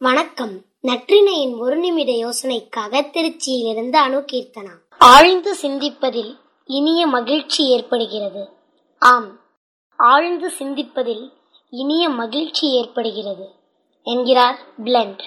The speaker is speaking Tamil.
வணக்கம். நற்றினையின் ஒரு நிமிட யோசனைக்காக திருச்சியிலிருந்து அணுகீர்த்தனா ஆழ்ந்து சிந்திப்பதில் இனிய மகிழ்ச்சி ஏற்படுகிறது. ஆம். ஆழ்ந்து சிந்திப்பதில் இனிய மகிழ்ச்சி ஏற்படுகிறது என்கிறார் பிளண்ட்.